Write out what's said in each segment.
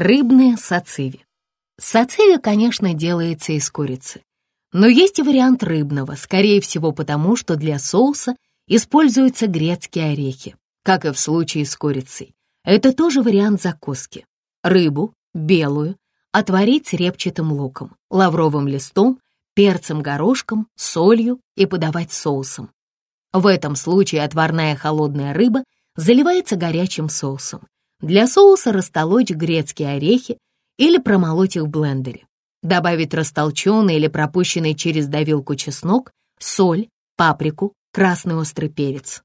Рыбные сациви. Сациви, конечно, делается из курицы. Но есть и вариант рыбного, скорее всего потому, что для соуса используются грецкие орехи, как и в случае с курицей. Это тоже вариант закуски. Рыбу, белую, отварить с репчатым луком, лавровым листом, перцем горошком, солью и подавать соусом. В этом случае отварная холодная рыба заливается горячим соусом. Для соуса растолочь грецкие орехи или промолоть их в блендере. Добавить растолченный или пропущенный через давилку чеснок, соль, паприку, красный острый перец.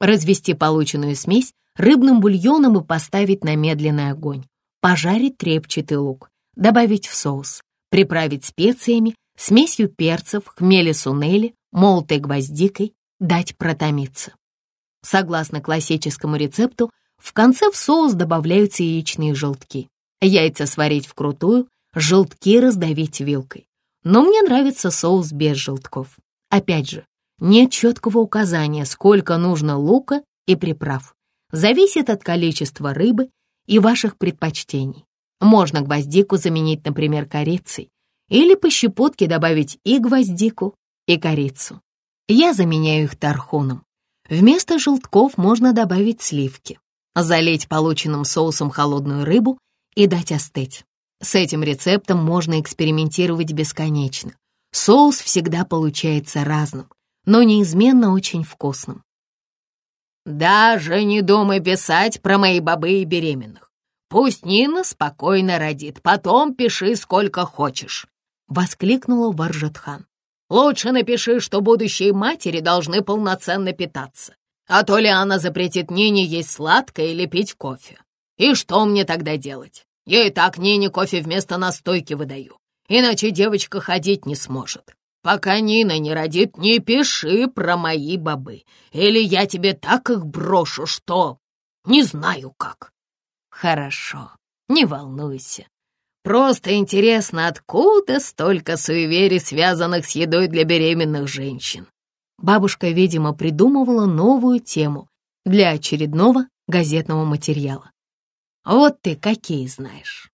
Развести полученную смесь рыбным бульоном и поставить на медленный огонь. Пожарить трепчатый лук, добавить в соус, приправить специями, смесью перцев, хмели сунели, молотой гвоздикой, дать протомиться. Согласно классическому рецепту, в конце в соус добавляются яичные желтки. Яйца сварить вкрутую, желтки раздавить вилкой. Но мне нравится соус без желтков. Опять же, нет четкого указания, сколько нужно лука и приправ. Зависит от количества рыбы и ваших предпочтений. Можно гвоздику заменить, например, корицей, или по щепотке добавить и гвоздику, и корицу. Я заменяю их тархуном. Вместо желтков можно добавить сливки, залить полученным соусом холодную рыбу и дать остыть. С этим рецептом можно экспериментировать бесконечно. Соус всегда получается разным, но неизменно очень вкусным. Даже не думай писать про мои бобы и беременных. Пусть Нина спокойно родит, потом пиши сколько хочешь», — воскликнула Варжатхан. «Лучше напиши, что будущие матери должны полноценно питаться, а то ли она запретит Нине есть сладкое или пить кофе. И что мне тогда делать? Я и так Нине кофе вместо настойки выдаю, иначе девочка ходить не сможет. Пока Нина не родит, не пиши про мои бобы, или я тебе так их брошу, что не знаю как». «Хорошо, не волнуйся. Просто интересно, откуда столько суеверий, связанных с едой для беременных женщин?» Бабушка, видимо, придумывала новую тему для очередного газетного материала. Вот ты какие знаешь.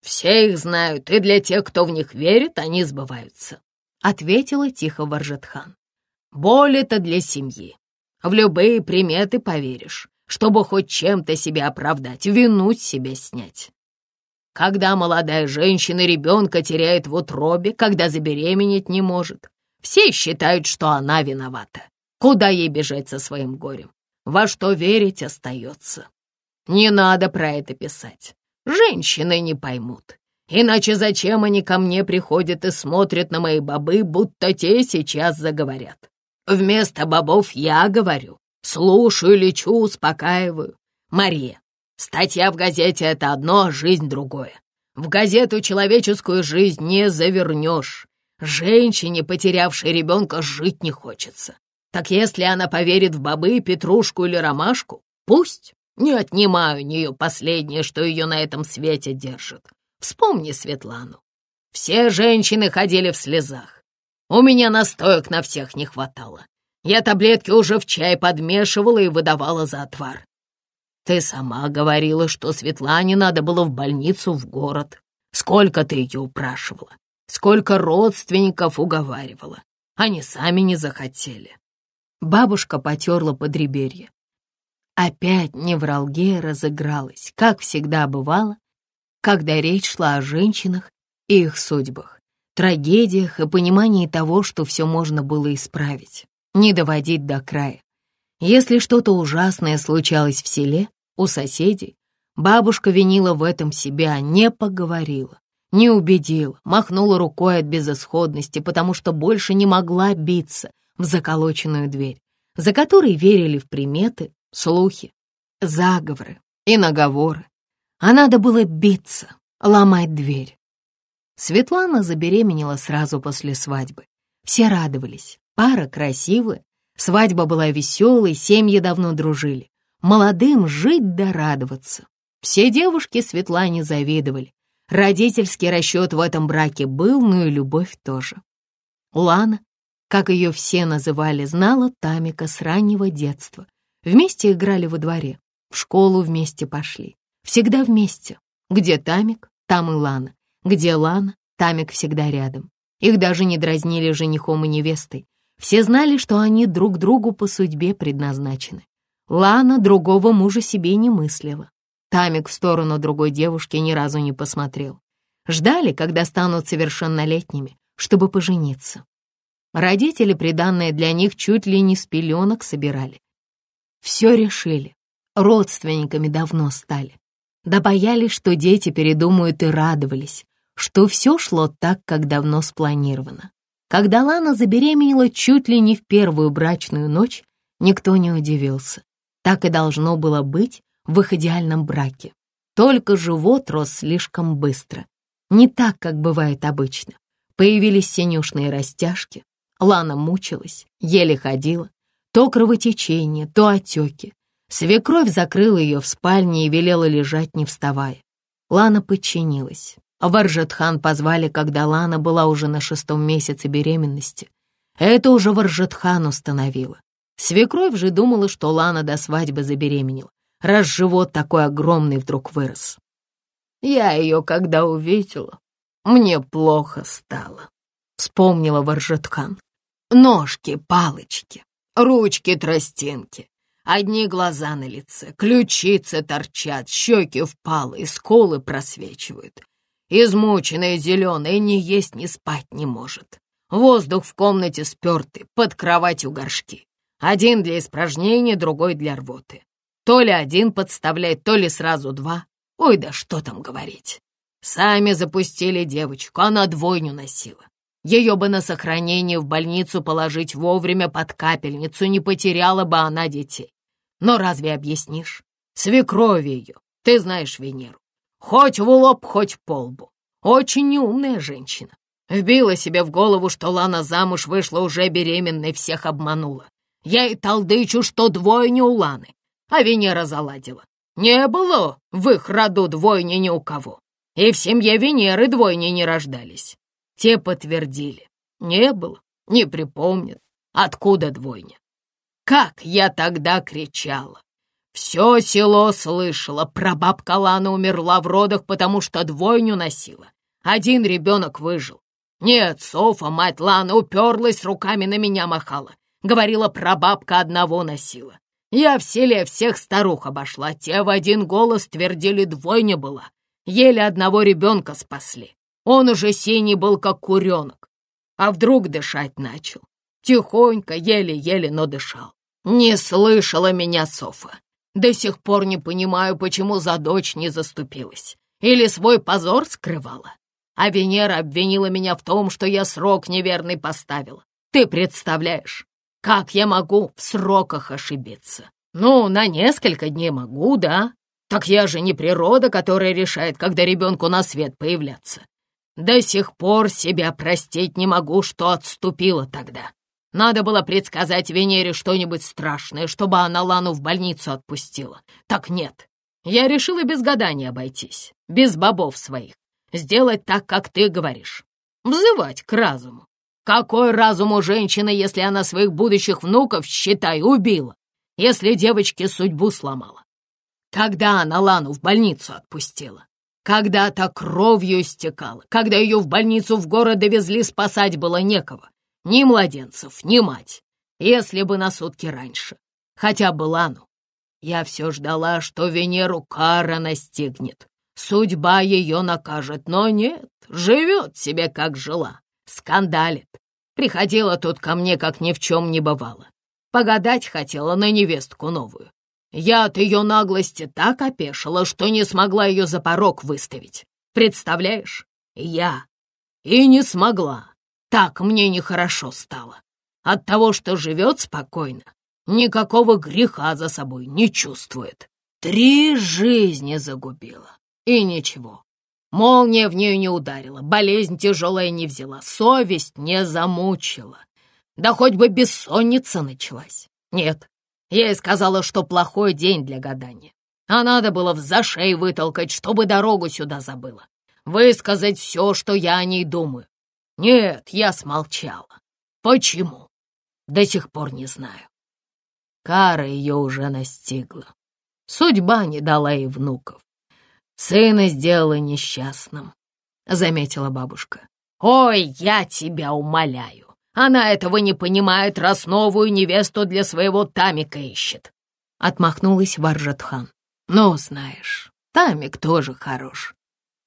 Все их знают, и для тех, кто в них верит, они сбываются. Ответила тихо Варжетхан. Боль — это для семьи. В любые приметы поверишь, чтобы хоть чем-то себя оправдать, вину с себя снять. Когда молодая женщина ребенка теряет в утробе, когда забеременеть не может, все считают, что она виновата. Куда ей бежать со своим горем? Во что верить остается. Не надо про это писать. Женщины не поймут. Иначе зачем они ко мне приходят и смотрят на мои бобы, будто те сейчас заговорят? Вместо бобов я говорю. Слушаю, лечу, успокаиваю. Мария, статья в газете — это одно, а жизнь — другое. В газету человеческую жизнь не завернешь. Женщине, потерявшей ребенка, жить не хочется. Так если она поверит в бобы, петрушку или ромашку, пусть. Не отнимаю у нее последнее, что ее на этом свете держит. Вспомни Светлану. Все женщины ходили в слезах. У меня настоек на всех не хватало. Я таблетки уже в чай подмешивала и выдавала за отвар. Ты сама говорила, что Светлане надо было в больницу в город. Сколько ты ее упрашивала, сколько родственников уговаривала. Они сами не захотели. Бабушка потерла подреберье. Опять невралгия разыгралась, как всегда бывало, когда речь шла о женщинах и их судьбах, трагедиях и понимании того, что все можно было исправить, не доводить до края. Если что-то ужасное случалось в селе, у соседей, бабушка винила в этом себя, не поговорила, не убедила, махнула рукой от безысходности, потому что больше не могла биться в заколоченную дверь, за которой верили в приметы, слухи, заговоры и наговоры. А надо было биться, ломать дверь. Светлана забеременела сразу после свадьбы. Все радовались, пара красивая, свадьба была веселой, семьи давно дружили. Молодым жить да радоваться. Все девушки Светлане завидовали. Родительский расчет в этом браке был, но и любовь тоже. Лана, как ее все называли, знала Тамика с раннего детства — Вместе играли во дворе, в школу вместе пошли. Всегда вместе. Где Тамик, там и Лана. Где Лана, Тамик всегда рядом. Их даже не дразнили женихом и невестой. Все знали, что они друг другу по судьбе предназначены. Лана другого мужа себе не мыслила. Тамик в сторону другой девушки ни разу не посмотрел. Ждали, когда станут совершеннолетними, чтобы пожениться. Родители приданное для них чуть ли не с пеленок собирали. Все решили, родственниками давно стали. Да боялись, что дети передумают и радовались, что все шло так, как давно спланировано. Когда Лана забеременела чуть ли не в первую брачную ночь, никто не удивился. Так и должно было быть в их идеальном браке. Только живот рос слишком быстро. Не так, как бывает обычно. Появились синюшные растяжки. Лана мучилась, еле ходила. То кровотечение, то отеки. Свекровь закрыла ее в спальне и велела лежать, не вставая. Лана подчинилась. Варжетхан позвали, когда Лана была уже на шестом месяце беременности. Это уже Варжетхан установила. Свекровь же думала, что Лана до свадьбы забеременела, раз живот такой огромный вдруг вырос. Я ее когда увидела, мне плохо стало, вспомнила Варжетхан. Ножки, палочки, ручки, тростинки. Одни глаза на лице, ключицы торчат, щеки впалы, сколы просвечивают. Измученная зеленая ни есть, ни спать не может. Воздух в комнате спертый, под кроватью горшки. Один для испражнения, другой для рвоты. То ли один подставляет, то ли сразу два. Ой, да что там говорить. Сами запустили девочку, она двойню носила. Ее бы на сохранение в больницу положить вовремя под капельницу, не потеряла бы она детей. Но разве объяснишь? Свекрови ее, ты знаешь Венеру. Хоть в лоб, хоть в полбу. Очень неумная женщина. Вбила себе в голову, что Лана замуж вышла уже беременной, всех обманула. Я и толдычу, что двойня у Ланы, а Венера заладила. Не было в их роду двойни ни у кого. И в семье Венеры двойни не рождались. Те подтвердили. Не было, не припомнят, откуда двойня. Как я тогда кричала! Все село слышало, прабабка Лана умерла в родах, потому что двойню носила. Один ребенок выжил. Нет, Софа, мать Лана, уперлась, руками на меня махала. Говорила, прабабка одного носила. Я в селе всех старух обошла, те в один голос твердили, двойня была. Еле одного ребенка спасли. Он уже синий был, как куренок. А вдруг дышать начал. Тихонько, еле-еле, но дышал. Не слышала меня Софа. До сих пор не понимаю, почему за дочь не заступилась. Или свой позор скрывала. А Венера обвинила меня в том, что я срок неверный поставила. Ты представляешь, как я могу в сроках ошибиться? Ну, на несколько дней могу, да? Так я же не природа, которая решает, когда ребенку на свет появляться. До сих пор себя простить не могу, что отступила тогда. Надо было предсказать Венере что-нибудь страшное, чтобы она Лану в больницу отпустила. Так нет. Я решила без гадания обойтись, без бобов своих. Сделать так, как ты говоришь. Взывать к разуму. Какой разум у женщины, если она своих будущих внуков, считай, убила? Если девочке судьбу сломала? Когда она Лану в больницу отпустила? Когда-то кровью истекала, когда ее в больницу в город довезли, спасать было некого. Ни младенцев, ни мать. Если бы на сутки раньше. Хотя бы Лану. Я все ждала, что Венеру кара настигнет. Судьба ее накажет, но нет, живет себе, как жила. Скандалит. Приходила тут ко мне, как ни в чем не бывало. Погадать хотела на невестку новую. Я от ее наглости так опешила, что не смогла ее за порог выставить. Представляешь? Я. И не смогла. Так мне нехорошо стало. От того, что живет спокойно, никакого греха за собой не чувствует. Три жизни загубила. И ничего. Молния в нее не ударила, болезнь тяжелая не взяла, совесть не замучила. Да хоть бы бессонница началась. Нет, я ей сказала, что плохой день для гадания. А надо было в зашей вытолкать, чтобы дорогу сюда забыла. Высказать все, что я о ней думаю. Нет, я смолчала. Почему? До сих пор не знаю. Кара ее уже настигла. Судьба не дала ей внуков. Сына сделала несчастным», — заметила бабушка. «Ой, я тебя умоляю! Она этого не понимает, раз новую невесту для своего Тамика ищет!» Отмахнулась Варжатхан. «Ну, знаешь, Тамик тоже хорош.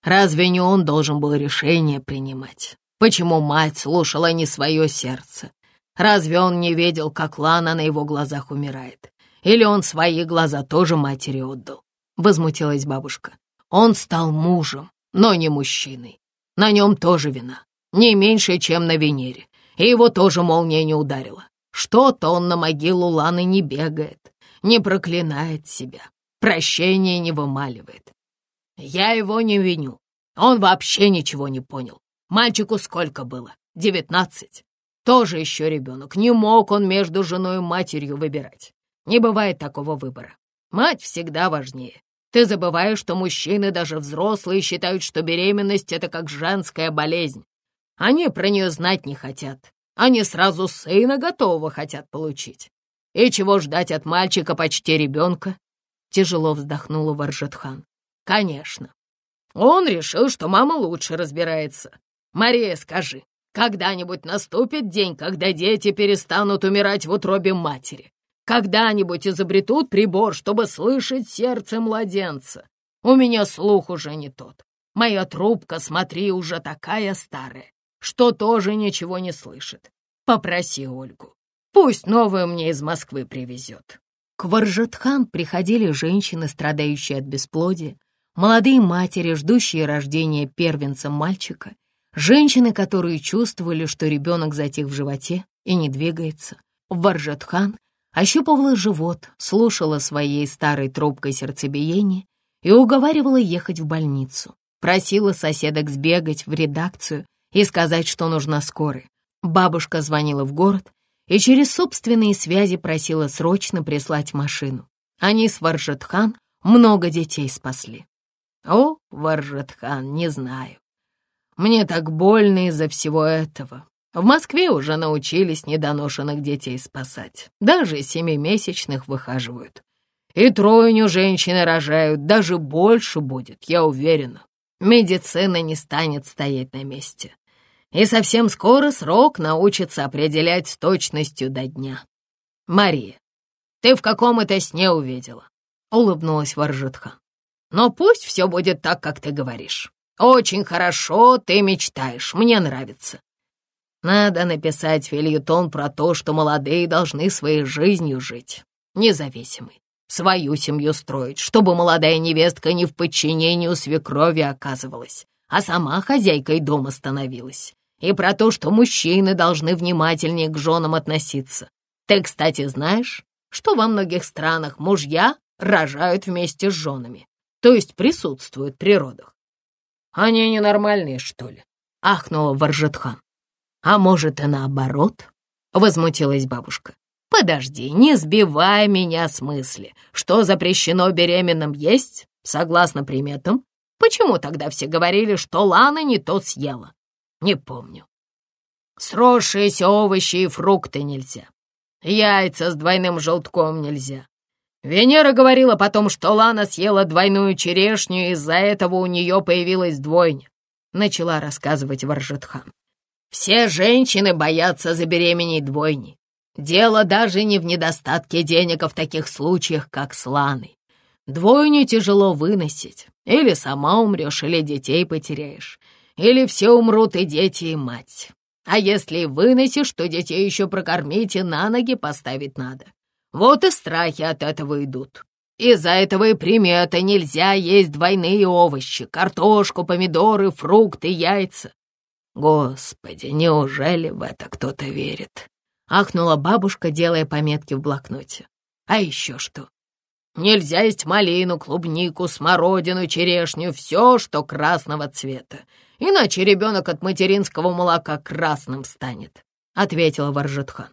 Разве не он должен был решение принимать? Почему мать слушала не свое сердце? Разве он не видел, как Лана на его глазах умирает? Или он свои глаза тоже матери отдал?» Возмутилась бабушка. «Он стал мужем, но не мужчиной. На нем тоже вина, не меньше, чем на Венере. И его тоже молния не ударила. Что-то он на могилу Ланы не бегает, не проклинает себя, прощения не вымаливает. Я его не виню. Он вообще ничего не понял. Мальчику сколько было? Девятнадцать. Тоже еще ребенок. Не мог он между женой и матерью выбирать. Не бывает такого выбора. Мать всегда важнее. Ты забываешь, что мужчины, даже взрослые, считают, что беременность — это как женская болезнь. Они про нее знать не хотят. Они сразу сына готового хотят получить. И чего ждать от мальчика почти ребенка? Тяжело вздохнула Варжетхан. Конечно. Он решил, что мама лучше разбирается. Мария, скажи, когда-нибудь наступит день, когда дети перестанут умирать в утробе матери? Когда-нибудь изобретут прибор, чтобы слышать сердце младенца? У меня слух уже не тот. Моя трубка, смотри, уже такая старая, что тоже ничего не слышит. Попроси Ольгу. Пусть новую мне из Москвы привезет. К Варжатхан приходили женщины, страдающие от бесплодия, молодые матери, ждущие рождения первенца мальчика, женщины, которые чувствовали, что ребенок затих в животе и не двигается. Варжатхан ощупывала живот, слушала своей старой трубкой сердцебиение и уговаривала ехать в больницу. Просила соседок сбегать в редакцию и сказать, что нужна скорая. Бабушка звонила в город и через собственные связи просила срочно прислать машину. Они с Варжатхан много детей спасли. О, Варжатхан, не знаю. Мне так больно из-за всего этого. В Москве уже научились недоношенных детей спасать. Даже семимесячных выхаживают. И тройню женщины рожают, даже больше будет, я уверена. Медицина не станет стоять на месте. И совсем скоро срок научится определять с точностью до дня. Мария, ты в каком это сне увидела? Улыбнулась Варжитхан. Но пусть все будет так, как ты говоришь. Очень хорошо ты мечтаешь, мне нравится. Надо написать фильетон про то, что молодые должны своей жизнью жить, независимой, свою семью строить, чтобы молодая невестка не в подчинении у свекрови оказывалась, а сама хозяйкой дома становилась. И про то, что мужчины должны внимательнее к женам относиться. Ты, кстати, знаешь, что во многих странах мужья рожают вместе с женами то есть присутствуют при родах. Они ненормальные, что ли? Ахнула Варжетхан. А может и наоборот? Возмутилась бабушка. Подожди, не сбивай меня с мысли. Что запрещено беременным есть, согласно приметам? Почему тогда все говорили, что Лана не то съела? Не помню. Сросшиеся овощи и фрукты нельзя. Яйца с двойным желтком нельзя. Венера говорила потом, что Лана съела двойную черешню, и из-за этого у нее появилась двойня. Начала рассказывать Варжетхан. Все женщины боятся забеременеть двойни. Дело даже не в недостатке денег, в таких случаях, как с Ланой. Двойню тяжело выносить. Или сама умрешь, или детей потеряешь. Или все умрут и дети, и мать. А если выносишь, то детей еще прокормить и на ноги поставить надо. Вот и страхи от этого идут. Из-за этого и примета нельзя есть двойные овощи, картошку, помидоры, фрукты, яйца. Господи, неужели в это кто-то верит? Ахнула бабушка, делая пометки в блокноте. А еще что? Нельзя есть малину, клубнику, смородину, черешню, все, что красного цвета. Иначе ребенок от материнского молока красным станет, — ответила Варжетхан.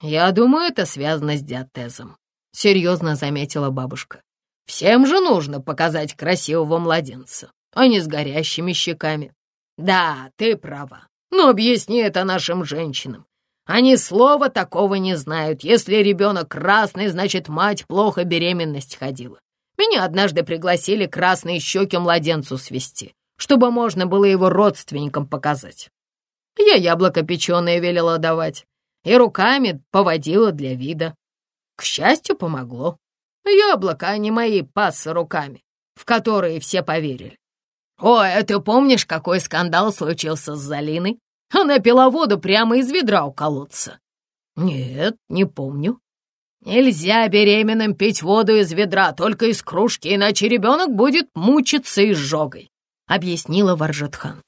«Я думаю, это связано с диатезом», — серьезно заметила бабушка. «Всем же нужно показать красивого младенца, а не с горящими щеками». «Да, ты права. Но объясни это нашим женщинам. Они слова такого не знают. Если ребенок красный, значит, мать плохо беременность ходила. Меня однажды пригласили красные щеки младенцу свести, чтобы можно было его родственникам показать. Я яблоко печеное велела давать и руками поводила для вида. К счастью, помогло. Яблоко, а не мои пассы руками, в которые все поверили. Ой, а ты помнишь, какой скандал случился с Залиной? Она пила воду прямо из ведра у колодца. Нет, не помню. Нельзя беременным пить воду из ведра, только из кружки, иначе ребенок будет мучиться изжогой, объяснила Варжетхан.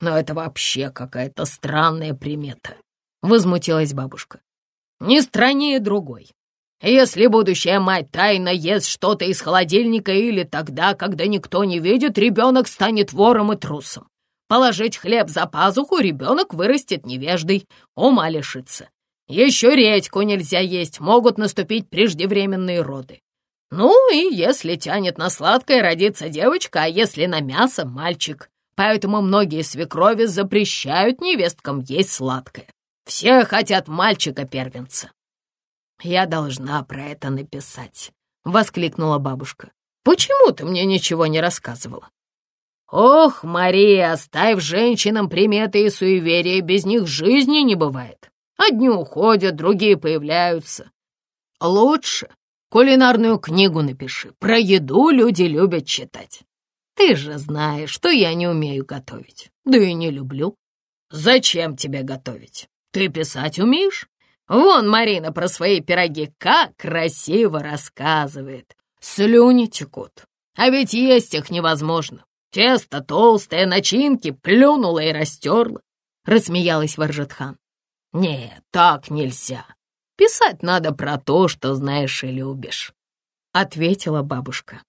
Но это вообще какая-то странная примета, возмутилась бабушка. Не страннее другой. Если будущая мать тайно ест что-то из холодильника или тогда, когда никто не видит, ребенок станет вором и трусом. Положить хлеб за пазуху, ребенок вырастет невеждой, ума лишится. Еще редьку нельзя есть, могут наступить преждевременные роды. Ну и если тянет на сладкое, родится девочка, а если на мясо — мальчик. Поэтому многие свекрови запрещают невесткам есть сладкое. Все хотят мальчика-первенца. «Я должна про это написать», — воскликнула бабушка. «Почему ты мне ничего не рассказывала?» «Ох, Мария, оставь женщинам приметы и суеверия, без них жизни не бывает. Одни уходят, другие появляются. Лучше кулинарную книгу напиши, про еду люди любят читать. Ты же знаешь, что я не умею готовить, да и не люблю. Зачем тебе готовить? Ты писать умеешь? Вон Марина про свои пироги как красиво рассказывает. Слюни текут. А ведь есть их невозможно. Тесто толстое, начинки плюнула и растерла. Рассмеялась Варжетхан. Нет, так нельзя. Писать надо про то, что знаешь и любишь. Ответила бабушка.